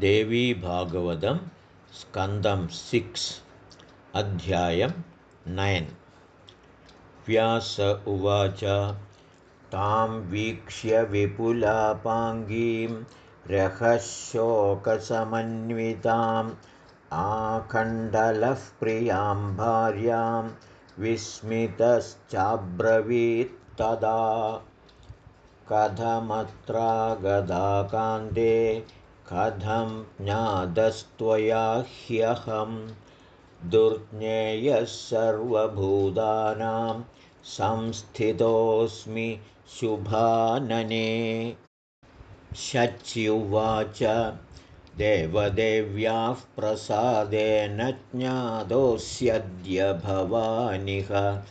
देवीभागवतं स्कन्दं सिक्स् अध्यायं नैन् व्यास उवाच तां वीक्ष्य विपुलापाङ्गीं रहशोकसमन्विताम् आखण्डलः प्रियां भार्यां विस्मितश्चाब्रवीत्तदा कथमत्रागदाकान्ते कथं ज्ञातस्त्वया ह्यहं दुर्ज्ञेयः सर्वभूतानां संस्थितोऽस्मि शुभानने। शच्युवाच देवदेव्याः प्रसादेन ज्ञातोऽस्यद्य भवानिह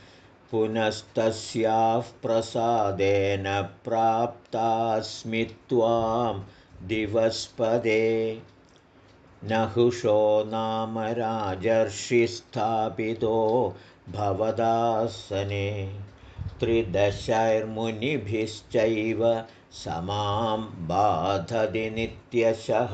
पुनस्तस्याः प्रसादेन प्राप्तास्मि त्वां दिवस्पदे नहुषो नाम राजर्षिस्थापितो भवदासने त्रिदशैर्मुनिभिश्चैव समां बाधति नित्यशः।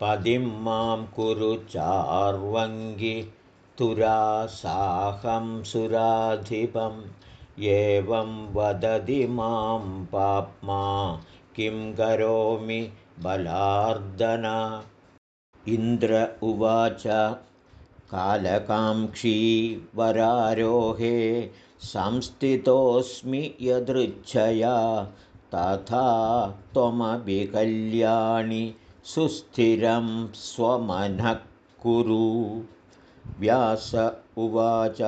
पदिं मां कुरु चार्वङ्गि तुरासाहं सुराधिपम् एवं वदति मां पाप्मा किं करोमि बलार्दन? इन्द्र उवाच कालकाङ्क्षी वरारोहे संस्थितोऽस्मि यदृच्छया तथा त्वमपि कल्याणि सुस्थिरं स्वमनः कुरु। व्यास उवाच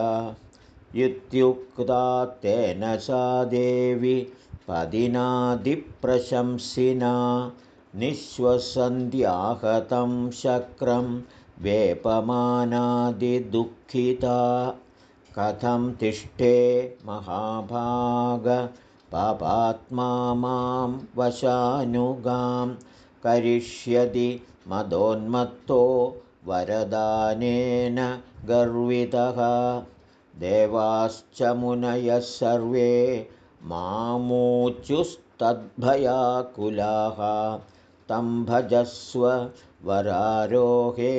इत्युक्ता तेन सा देवी पदिनादिप्रशंसिना निःश्वसन्ध्याहतं शक्रं वेपमानादिदुःखिता। कथं तिष्ठे महाभाग पापात्मा मां वशानुगां करिष्यति मदोन्मत्तो वरदानेन गर्वितः। देवाश्च मुनयः सर्वे मामूचुस्तद्भयाकुलाः तं भजस्व वरारोहे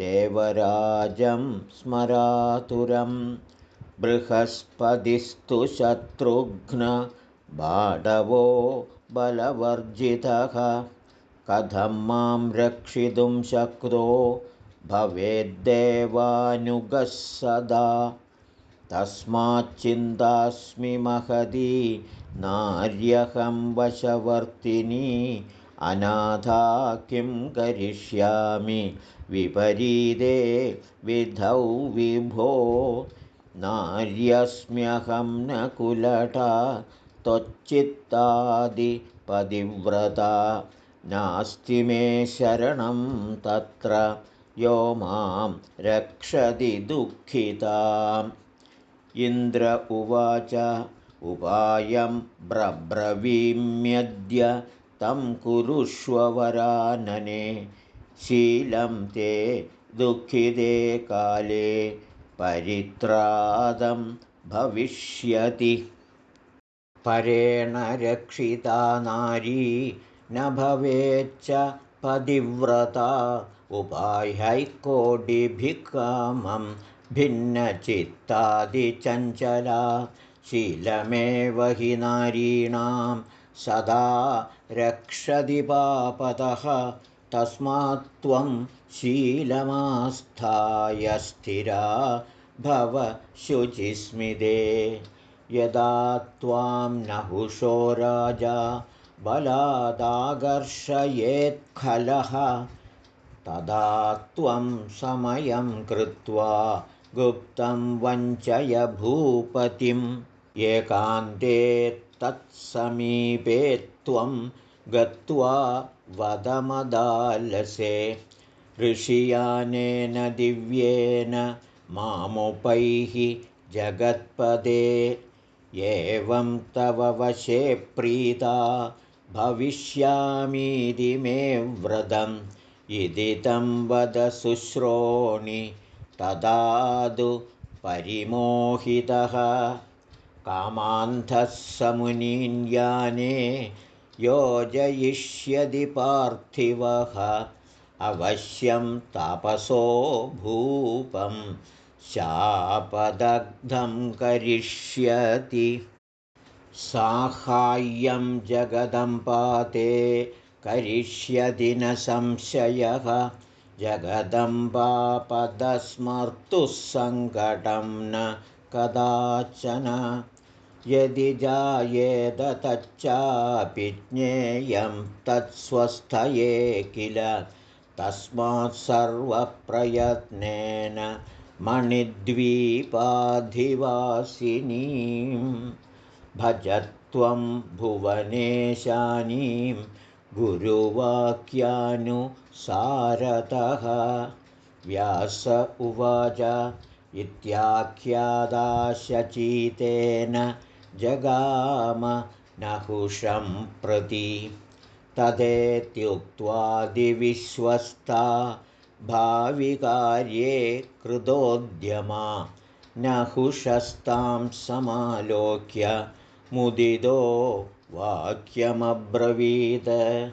देवराजं स्मरातुरं बृहस्पतिस्तु शत्रुघ्नबाडवो बलवर्जितः कथं मां रक्षितुं शक्तो भवेद्देवानुगः सदा तस्माच्चिन्तास्मि महती नार्यहं वशवर्तिनी अनाथा किं करिष्यामि? विपरीते विधौ विभो नार्यस्म्यहं न कुलटा त्वच्चित्तादिपतिव्रता नास्ति मे शरणं तत्र यो मां रक्षति दुःखिताम् इन्द्र उवाच उपायं ब्रब्रवीम्यद्य तं कुरुष्ववरानने शीलं ते दुःखिते काले परित्रादं भविष्यति। परेण रक्षिता नारी न भवेच्च पतिव्रता। उपाह्यैकोटिभिकामं भिन्नचित्तादिचञ्चला शीलमेव हि नारीणां सदा रक्षति पापतः तस्मात् त्वं शीलमास्थाय स्थिरा भव शुचिस्मिते यदा त्वां नहुषो राजा बलादाकर्षयेत्खलः तदा त्वं समयं कृत्वा गुप्तं वञ्चय भूपतिम् एकान्ते तत्समीपे त्वं गत्वा वदमदालसे। ऋषियानेन दिव्येन मामुपैः जगत्पदे। एवं तव वशे प्रीता भविष्यामीति मे व्रतम्। इति तं वद शुश्रोणि तदादु परिमोहितः। कामान्धः समुनीन्याने योजयिष्यति पार्थिवः। अवश्यं तापसो भूपं शापदग्धं करिष्यति। साहाय्यं जगदम्पाते करिष्यति न संशयः जगदम्बापदस्मर्तुः सङ्कटं न कदाचन। यदि जायेद तच्चापि ज्ञेयं तत्स्वस्थये किल? तस्मात् सर्वप्रयत्नेन मणिद्वीपाधिवासिनीं। भजत्वं भुवनेशानीं गुरुवाक्यानुसारतः व्यास उवाच इत्याख्यादाशचीतेन जगाम नहुषं प्रति। तदेत्युक्त्वादिविश्वस्ता भाविकार्ये कृतोद्यमा नहुषस्तां समालोक्य मुदितो वाक्यमब्रवीत्।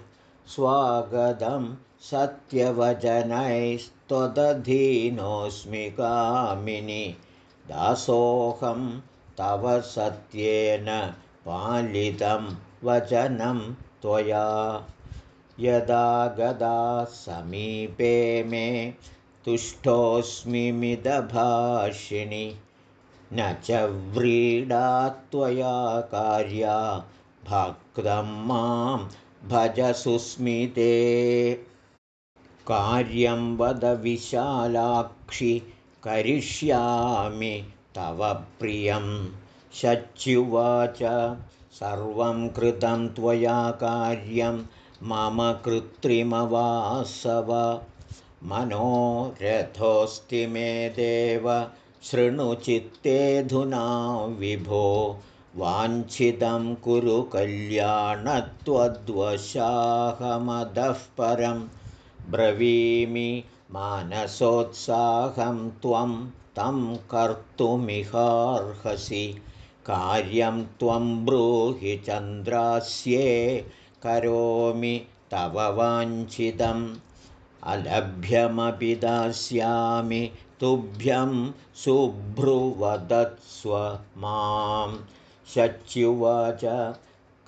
स्वागतं सत्यवचनैस्त्वदधीनोऽस्मि कामिनि। दासोऽहं तव सत्येन पालितं वचनं त्वया। यदा गदा समीपे मे तुष्टोऽस्मि मिदभाषिणि न च व्रीडा त्वया कार्या भक्तं मां भज सुस्मिते। कार्यं वद विशालाक्षि करिष्यामि तव प्रियं। शच्युवाच सर्वं कृतं त्वया कार्यं मम कृत्रिमवासव। मनोरथोऽस्ति मे देव शृणुचित्तेऽधुना विभो वाञ्छितं कुरु कल्याणत्वद्वशाहमदः परं ब्रवीमि मानसोत्साहं त्वं तं कर्तुमिहार्हसि। कार्यं त्वं ब्रूहि चन्द्रास्ये करोमि तव वाञ्छितम्। अलभ्यमपि दास्यामि तुभ्यं शुभ्रुवदत्स्व मां शच्युवाच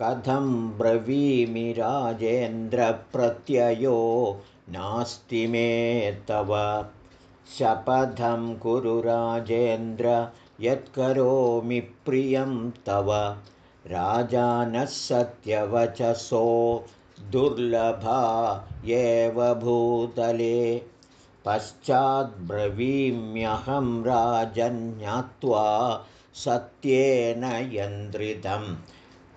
कथं ब्रवीमि राजेन्द्रप्रत्ययो? नास्ति मे तव। शपथं कुरु राजेन्द्र यत्करोमि प्रियं तव। राजानः सत्यवचसो दुर्लभा एव भूतले। पश्चाद्ब्रवीम्यहं राजन्यात्वा सत्येन यन्द्रितं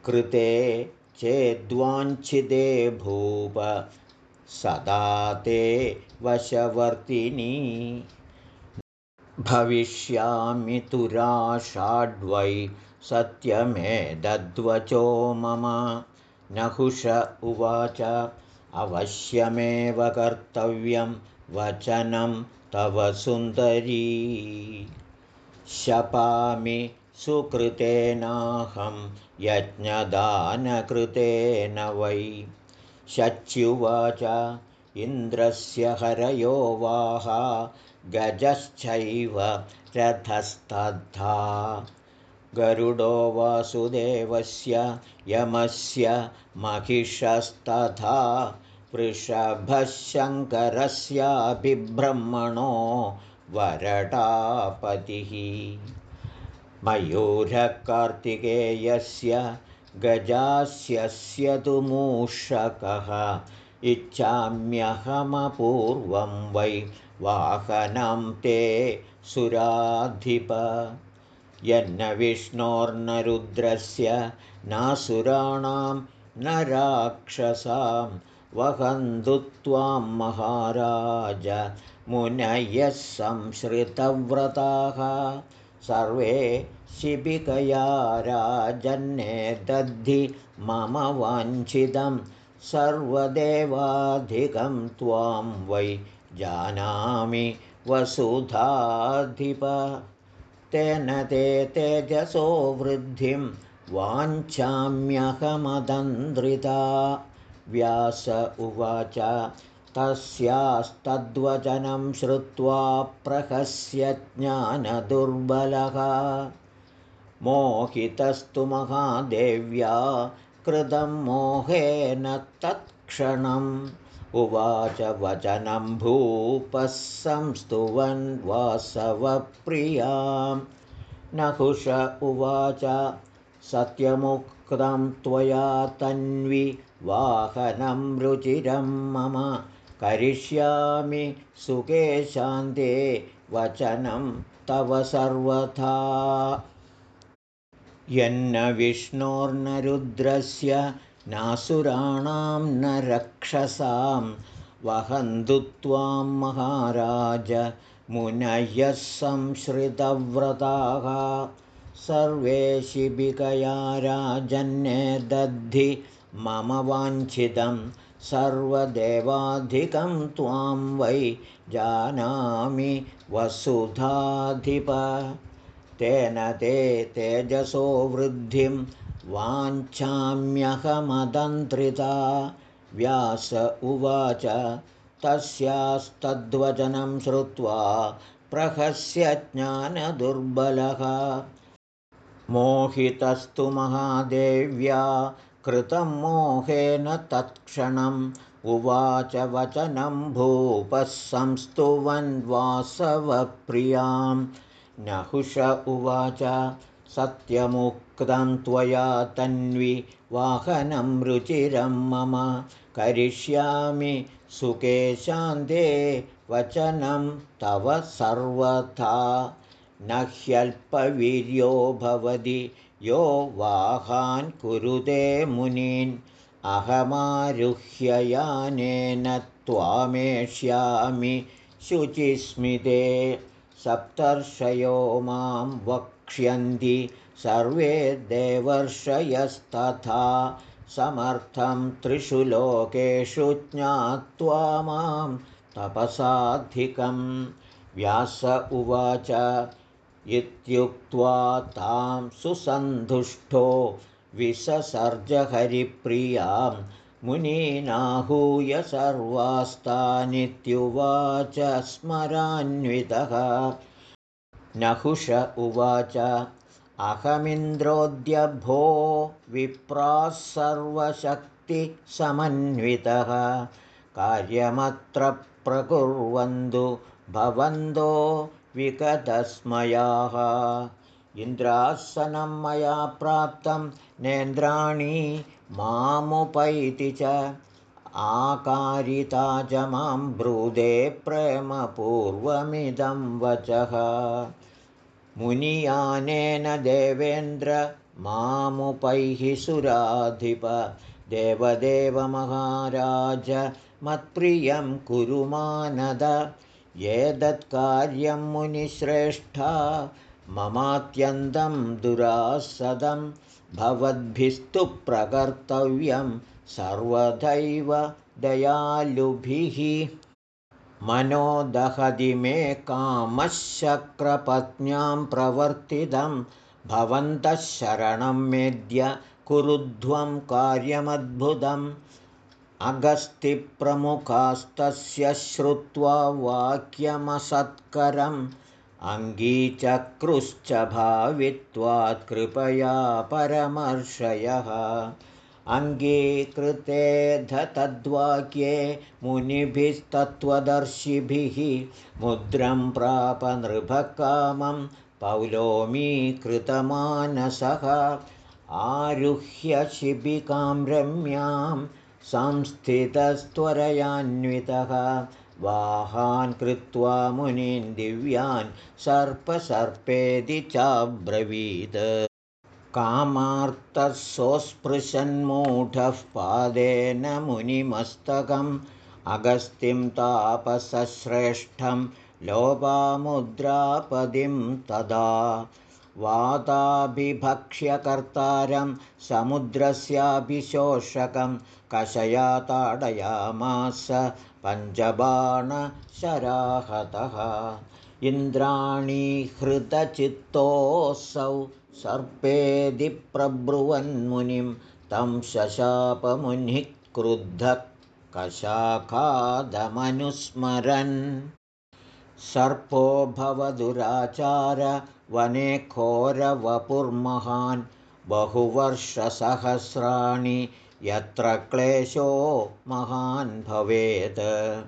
कृते चेद्वाञ्छिदे भूप सदा ते वशवर्तिनी। भविष्यामि तुराषाड्वै सत्यमेतद्वचो मम। नहुष उवाच अवश्यमेव कर्तव्यं वचनं तव सुन्दरी शपामि सुकृतेनाहं यज्ञदानकृतेन वै। शच्युवाच इन्द्रस्य हरयो वाहा गजश्चैव रथस्तद्धा गरुडो वासुदेवस्य यमस्य महिषस्तथा वृषभः वरटापतिः। मयूरकार्तिकेयस्य गजास्यस्य तु मूषकः। इच्छाम्यहमपूर्वं वै वाहनं ते सुराधिप। यन्न विष्णोर्नरुद्रस्य नासुराणां न राक्षसां वहन्तु त्वां महाराज मुनयः संश्रितव्रताः सर्वे शिबिकया राजन्ने दद्धि मम वाञ्छितं। सर्वदेवाधिकं त्वां वै जानामि वसुधाधिप। तेन ते तेजसो वृद्धिं वाञ्छाम्यहमदन्द्रिता। व्यास उवाच तस्यास्तद्वचनं श्रुत्वा प्रहस्य ज्ञानदुर्बलः। मोहितस्तु महादेव्या कृतं मोहेन तत्क्षणम्। उवाच वचनं भूपः संस्तुवन् वासवप्रियां नहुष उवाच सत्यमुक्तं त्वया तन्वि वाहनं रुचिरं मम करिष्यामि सुखे शान्ते वचनं तव सर्वथा। यन्न विष्णोर्नरुद्रस्य नासुराणां न रक्षसां वहन्तु त्वां महाराज मुनयः संश्रितव्रताः। सर्वे शिबिकया राजन्ये दद्धि मम वाञ्छितं सर्वदेवाधिकं त्वां वै जानामि वसुधाधिप। तेन ते तेजसो वृद्धिं वाञ्छाम्यहमदन्त्रिता। व्यास उवाच तस्यास्तद्वचनं श्रुत्वा प्रहस्य ज्ञानदुर्बलः। मोहितस्तु महादेव्या कृतं मोहेन तत्क्षणम् उवाच वचनं भूपः संस्तुवन्वासवप्रियां नहुष उवाच सत्यमुक्तं त्वया तन्वि वाहनं रुचिरं मम। करिष्यामि सुखे शान्ते वचनं तव सर्वथा। न ह्यल्पवीर्यो भवति यो वाहान् कुरुते मुनीन् अहमारुह्ययानेन त्वामेष्यामि शुचिस्मिते। सप्तर्षयो मां वक्ष्यन्ति सर्वे देवर्षयस्तथा। समर्थं त्रिषु लोकेषु ज्ञात्वा मां तपसाधिकं व्यास उवाच इत्युक्त्वा तां सुसन्धुष्टो विससर्जहरिप्रियां मुनीनाहूय सर्वास्तानित्युवाच स्मरान्वितः। नहुष उवाच अहमिन्द्रोऽद्यभो विप्राः सर्वशक्तिसमन्वितः। कार्यमत्र प्रकुर्वन्तु भवन्तो विगतस्मयाः। इन्द्रासनं मया प्राप्तं नेन्द्राणी मामुपैति च। आकारिता च मां ब्रूदे प्रेमपूर्वमिदं वचः। मुनियानेन देवेन्द्र मामुपैः सुराधिप। देवदेवमहाराज मत्प्रियं कुरु मानद एतत्कार्यं मुनिश्रेष्ठा ममात्यन्तं दुरासदं भवद्भिस्तु प्रकर्तव्यं सर्वदैव दयालुभिः। मनोदहदि मे कामशक्रपत्न्यां प्रवर्तितं भवन्तः शरणं मेद्य कुरुध्वं कार्यमद्भुतम् अगस्तिप्रमुखास्तस्य श्रुत्वा वाक्यमसत्करम् अङ्गीचक्रुश्च भावित्वात् कृपया परमर्षयः। अङ्गीकृतेऽध तद्वाक्ये मुनिभिस्तत्त्वदर्शिभिः मुद्रं प्रापनृभकामं पौलोमीकृतमानसः। आरुह्य शिबिकां रम्यां संस्थितस्त्वरयान्वितः। वाहान् कृत्वा मुनीन् दिव्यान् सर्पसर्पेदि चाब्रवीत्। कामार्तः सोऽस्पृशन्मूढः पादेन मुनिमस्तकम्। अगस्तिं तापसश्रेष्ठं लोपामुद्रापदिं तदा वाताभिभक्ष्यकर्तारं समुद्रस्याभिशोषकं कषया ताडयामास पञ्चबाणशराहतः इन्द्राणीहृतचित्तोऽसौ सर्पेदि प्रब्रुवन्मुनिं तं शशापमुनिः क्रुद्धः कशाखादमनुस्मरन् सर्पो भवदुराचार वने घोरवपुर्महान् बहुवर्षसहस्राणि यत्र क्लेशो महान् भवेत्।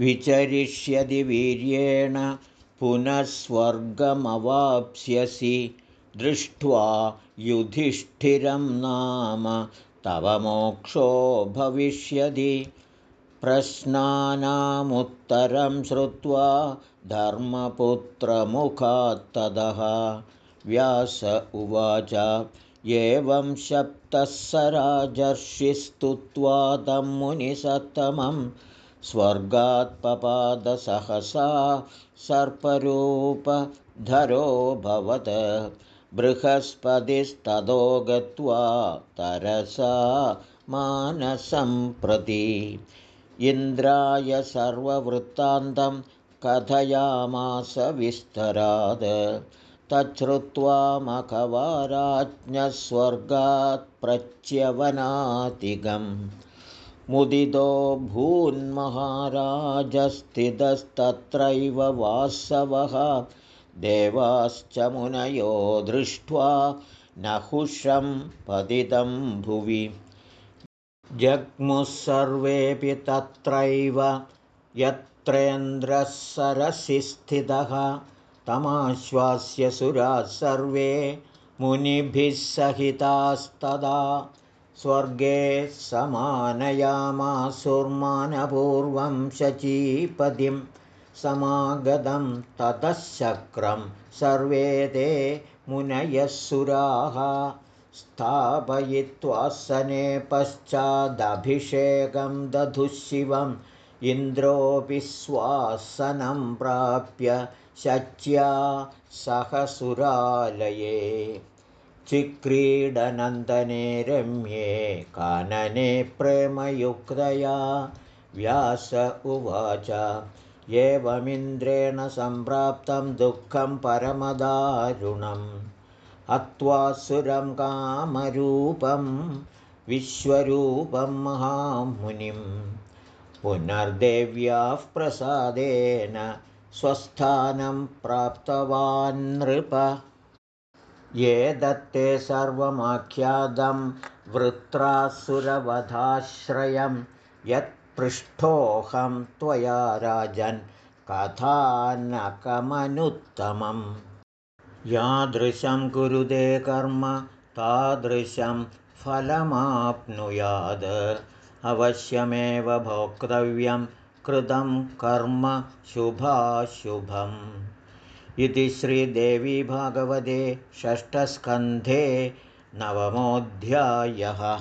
विचरिष्यति वीर्येण पुनः स्वर्गमवाप्स्यसि दृष्ट्वा युधिष्ठिरं नाम तव मोक्षो भविष्यति प्रश्नानामुत्तरं श्रुत्वा धर्मपुत्रमुखात्तदः। व्यास उवाच एवं शप्तः स राजर्षिस्तुत्वा तं मुनिसत्तमं स्वर्गात्पपादसहसा सर्परूपधरोऽभवत् बृहस्पतिस्ततो गत्वा तरसा मानसं प्रति इन्द्राय सर्ववृत्तान्तं कथयामास विस्तराद तच्छ्रुत्वा मखवाराज्ञस्वर्गात् प्रच्यवनातिगम्। मुदितो भून्महाराजस्थितस्तत्रैव वासवः। देवाश्च मुनयो दृष्ट्वा नहुषं पतितं भुवि जग्मुः सर्वेऽपि तत्रैव यत्रेन्द्रः सरसि स्थितः तमाश्वास्य सुराः सर्वे मुनिभिः सहितास्तदा स्वर्गे समानयामासुर्मानपूर्वं शचीपदिं समागतं ततः शक्रं सर्वे ते मुनयः स्थापयित्वासने पश्चादभिषेकं दधुशिवम् इन्द्रोऽपि स्वासनं प्राप्य शच्या सहसुरालये चिक्रीडनन्दने रम्ये कानने प्रेमयुक्तया व्यास उवाच। एवमिन्द्रेण सम्प्राप्तं दुःखं परमदारुणम् अत्वासुरं कामरूपं विश्वरूपं महामुनिं। पुनर्देव्याः प्रसादेन स्वस्थानं प्राप्तवान् नृप। ये दत्ते सर्वमाख्यातं वृत्रासुरवधाश्रयं यत्पृष्ठोऽहं त्वया राजन् कथानकमनुत्तमम् यादृशं कुरुदे कर्म तादृशं फलमाप्नुयाद अवश्यमेव भोक्तव्यं कृतं कर्म शुभाशुभम्। इति श्रीदेवी भागवते षष्ठस्कन्धे नवमोऽध्यायः